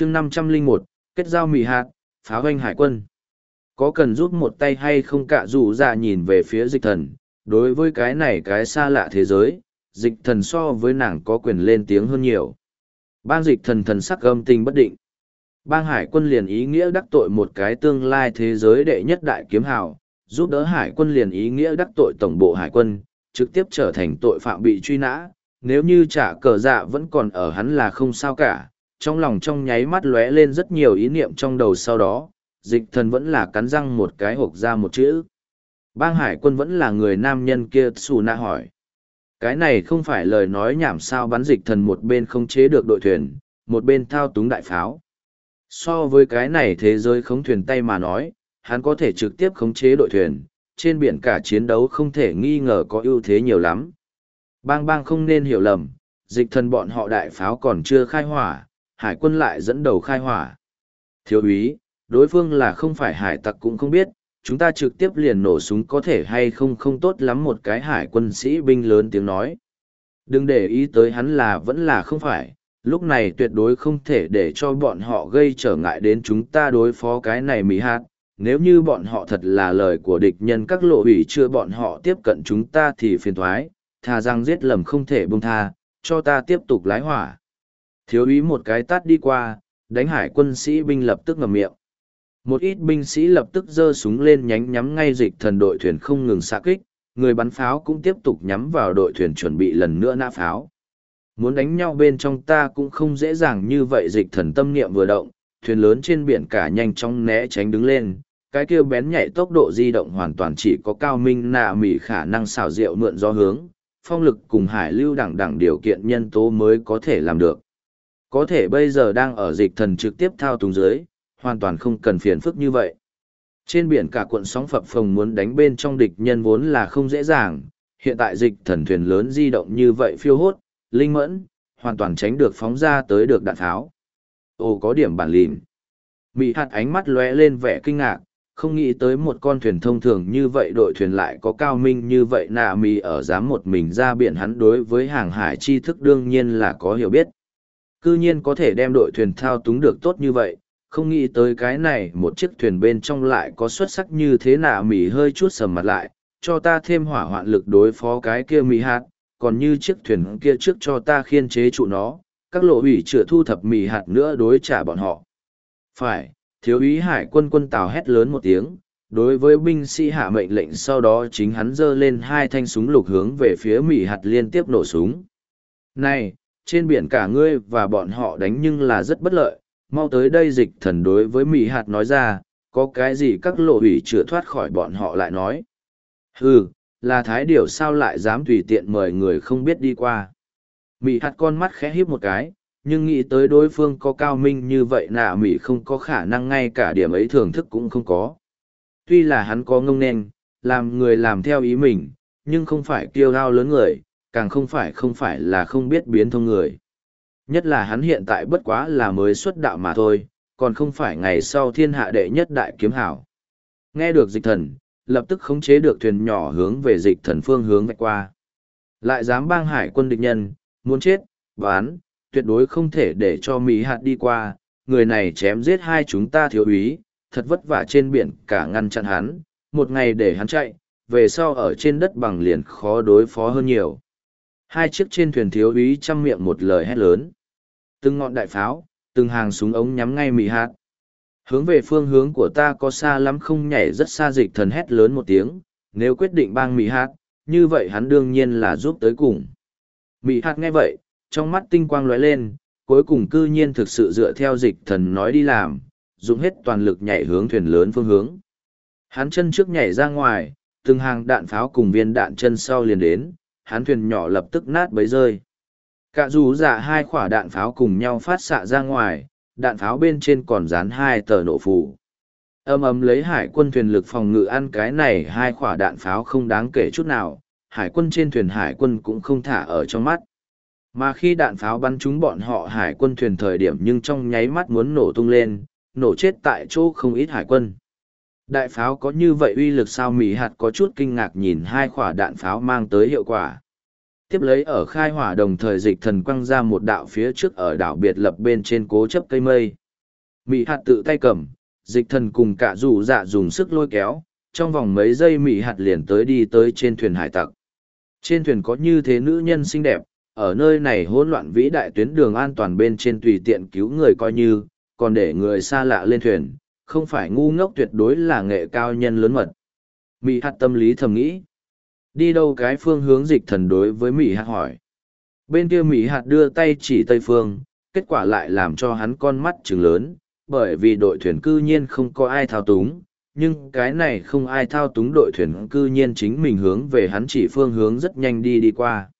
chương năm trăm linh một kết giao mì hạt, pháo hoanh hải quân. Có cần giúp một tay hay không cả dù ra nhìn về phía dịch thần, đối với cái này cái xa lạ thế giới, dịch thần so với nàng có quyền lên tiếng hơn nhiều. Bang dịch thần thần sắc âm tình bất định. Bang hải quân liền ý nghĩa đắc tội một cái tương lai thế giới đệ nhất đại kiếm hào, giúp đỡ hải quân liền ý nghĩa đắc tội tổng bộ hải quân, trực tiếp trở thành tội phạm bị truy nã. Nếu như trả cờ dạ vẫn còn ở hắn là không sao cả, trong lòng trong nháy mắt lóe lên rất nhiều ý niệm trong đầu sau đó, dịch thần vẫn là cắn răng một cái hộp ra một chữ. Bang hải quân vẫn là người nam nhân kia xù na hỏi. Cái này không phải lời nói nhảm sao bắn dịch thần một bên không chế được đội thuyền, một bên thao túng đại pháo. So với cái này thế giới khống thuyền tay mà nói, hắn có thể trực tiếp khống chế đội thuyền, trên biển cả chiến đấu không thể nghi ngờ có ưu thế nhiều lắm. Bang bang không nên hiểu lầm, dịch thần bọn họ đại pháo còn chưa khai hỏa, hải quân lại dẫn đầu khai hỏa. Thiếu úy, đối phương là không phải hải tặc cũng không biết, chúng ta trực tiếp liền nổ súng có thể hay không không tốt lắm một cái hải quân sĩ binh lớn tiếng nói. Đừng để ý tới hắn là vẫn là không phải, lúc này tuyệt đối không thể để cho bọn họ gây trở ngại đến chúng ta đối phó cái này mỹ hạt. Nếu như bọn họ thật là lời của địch nhân các lộ ủy chưa bọn họ tiếp cận chúng ta thì phiền thoái, thà rằng giết lầm không thể buông tha, cho ta tiếp tục lái hỏa. Thiếu úy một cái tát đi qua, đánh hải quân sĩ binh lập tức ngầm miệng. Một ít binh sĩ lập tức giơ súng lên nhánh nhắm ngay dịch thần đội thuyền không ngừng xạ kích, người bắn pháo cũng tiếp tục nhắm vào đội thuyền chuẩn bị lần nữa nã pháo. Muốn đánh nhau bên trong ta cũng không dễ dàng như vậy dịch thần tâm niệm vừa động, thuyền lớn trên biển cả nhanh chóng né tránh đứng lên, cái kia bén nhạy tốc độ di động hoàn toàn chỉ có cao minh nạ mỉ khả năng xảo diệu mượn do hướng, phong lực cùng hải lưu đẳng đẳng điều kiện nhân tố mới có thể làm được. Có thể bây giờ đang ở dịch thần trực tiếp thao túng dưới, hoàn toàn không cần phiền phức như vậy. Trên biển cả cuộn sóng phập phồng muốn đánh bên trong địch nhân vốn là không dễ dàng, hiện tại dịch thần thuyền lớn di động như vậy phiêu hốt, linh mẫn, hoàn toàn tránh được phóng ra tới được đạn tháo. Ồ có điểm bản lìm. Mị hạt ánh mắt lóe lên vẻ kinh ngạc, không nghĩ tới một con thuyền thông thường như vậy đội thuyền lại có cao minh như vậy nà mì ở dám một mình ra biển hắn đối với hàng hải tri thức đương nhiên là có hiểu biết. Cư nhiên có thể đem đội thuyền thao túng được tốt như vậy, không nghĩ tới cái này một chiếc thuyền bên trong lại có xuất sắc như thế nạ mỉ hơi chút sầm mặt lại, cho ta thêm hỏa hoạn lực đối phó cái kia mỉ hạt, còn như chiếc thuyền kia trước cho ta khiên chế trụ nó, các lộ ủy chữa thu thập mỉ hạt nữa đối trả bọn họ. Phải, thiếu úy hải quân quân tàu hét lớn một tiếng, đối với binh sĩ hạ mệnh lệnh sau đó chính hắn giơ lên hai thanh súng lục hướng về phía mỉ hạt liên tiếp nổ súng. Này, trên biển cả ngươi và bọn họ đánh nhưng là rất bất lợi, mau tới đây dịch thần đối với mỹ hạt nói ra có cái gì các lộ hủy chữa thoát khỏi bọn họ lại nói. Ừ là thái điều sao lại dám tùy tiện mời người không biết đi qua. Mỹ hạt con mắt khẽ híp một cái nhưng nghĩ tới đối phương có cao minh như vậy nạ mỹ không có khả năng ngay cả điểm ấy thưởng thức cũng không có. Tuy là hắn có ngông nên làm người làm theo ý mình nhưng không phải kiêu gao lớn người càng không phải không phải là không biết biến thông người Nhất là hắn hiện tại bất quá là mới xuất đạo mà thôi, còn không phải ngày sau thiên hạ đệ nhất đại kiếm hảo. Nghe được dịch thần, lập tức khống chế được thuyền nhỏ hướng về dịch thần phương hướng vạch qua. Lại dám bang hải quân địch nhân, muốn chết, bán, tuyệt đối không thể để cho Mỹ hạt đi qua, người này chém giết hai chúng ta thiếu úy, thật vất vả trên biển cả ngăn chặn hắn, một ngày để hắn chạy, về sau ở trên đất bằng liền khó đối phó hơn nhiều. Hai chiếc trên thuyền thiếu úy chăm miệng một lời hét lớn từng ngọn đại pháo, từng hàng súng ống nhắm ngay mì hạt. Hướng về phương hướng của ta có xa lắm không nhảy rất xa dịch thần hét lớn một tiếng, nếu quyết định bang mì hạt, như vậy hắn đương nhiên là giúp tới cùng. Mì hạt nghe vậy, trong mắt tinh quang lóe lên, cuối cùng cư nhiên thực sự dựa theo dịch thần nói đi làm, dùng hết toàn lực nhảy hướng thuyền lớn phương hướng. Hắn chân trước nhảy ra ngoài, từng hàng đạn pháo cùng viên đạn chân sau liền đến, hắn thuyền nhỏ lập tức nát bấy rơi. Cả dù dạ hai quả đạn pháo cùng nhau phát xạ ra ngoài, đạn pháo bên trên còn dán hai tờ nổ phủ. Âm ấm lấy hải quân thuyền lực phòng ngự ăn cái này hai quả đạn pháo không đáng kể chút nào, hải quân trên thuyền hải quân cũng không thả ở trong mắt. Mà khi đạn pháo bắn trúng bọn họ hải quân thuyền thời điểm nhưng trong nháy mắt muốn nổ tung lên, nổ chết tại chỗ không ít hải quân. Đại pháo có như vậy uy lực sao Mỹ hạt có chút kinh ngạc nhìn hai quả đạn pháo mang tới hiệu quả tiếp lấy ở khai hỏa đồng thời dịch thần quăng ra một đạo phía trước ở đảo biệt lập bên trên cố chấp cây mây. Mỹ hạt tự tay cầm, dịch thần cùng cả rủ dạ dùng sức lôi kéo, trong vòng mấy giây Mỹ hạt liền tới đi tới trên thuyền hải tặc. Trên thuyền có như thế nữ nhân xinh đẹp, ở nơi này hỗn loạn vĩ đại tuyến đường an toàn bên trên tùy tiện cứu người coi như, còn để người xa lạ lên thuyền, không phải ngu ngốc tuyệt đối là nghệ cao nhân lớn mật. Mỹ hạt tâm lý thầm nghĩ. Đi đâu cái phương hướng dịch thần đối với Mỹ hạt hỏi. Bên kia Mỹ hạt đưa tay chỉ Tây Phương, kết quả lại làm cho hắn con mắt trừng lớn, bởi vì đội thuyền cư nhiên không có ai thao túng, nhưng cái này không ai thao túng đội thuyền cư nhiên chính mình hướng về hắn chỉ phương hướng rất nhanh đi đi qua.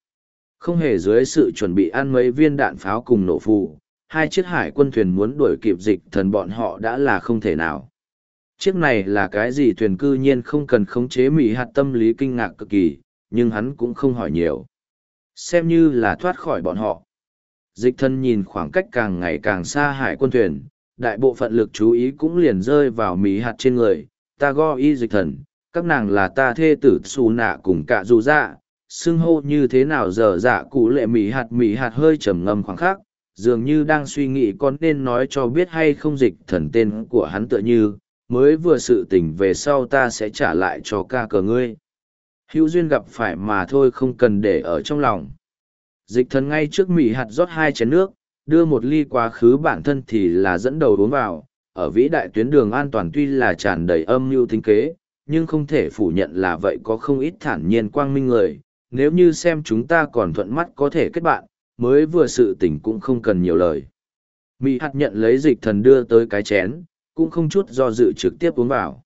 Không hề dưới sự chuẩn bị ăn mấy viên đạn pháo cùng nổ phù, hai chiếc hải quân thuyền muốn đuổi kịp dịch thần bọn họ đã là không thể nào. Chiếc này là cái gì thuyền cư nhiên không cần khống chế mỹ hạt tâm lý kinh ngạc cực kỳ, nhưng hắn cũng không hỏi nhiều. Xem như là thoát khỏi bọn họ. Dịch thần nhìn khoảng cách càng ngày càng xa hải quân thuyền, đại bộ phận lực chú ý cũng liền rơi vào mỹ hạt trên người, ta go y dịch thần, các nàng là ta thê tử xù nạ cùng cả dù dạ, xưng hô như thế nào giờ dạ cụ lệ mỹ hạt mỹ hạt hơi trầm ngâm khoảng khắc, dường như đang suy nghĩ con nên nói cho biết hay không dịch thần tên của hắn tựa như, mới vừa sự tình về sau ta sẽ trả lại cho ca cờ ngươi. Hữu duyên gặp phải mà thôi không cần để ở trong lòng. Dịch thần ngay trước mỉ hạt rót hai chén nước, đưa một ly quá khứ bản thân thì là dẫn đầu uống vào, ở vĩ đại tuyến đường an toàn tuy là tràn đầy âm mưu tính kế, nhưng không thể phủ nhận là vậy có không ít thản nhiên quang minh người, nếu như xem chúng ta còn thuận mắt có thể kết bạn, mới vừa sự tình cũng không cần nhiều lời. Mị hạt nhận lấy dịch thần đưa tới cái chén, cũng không chút do dự trực tiếp uống vào.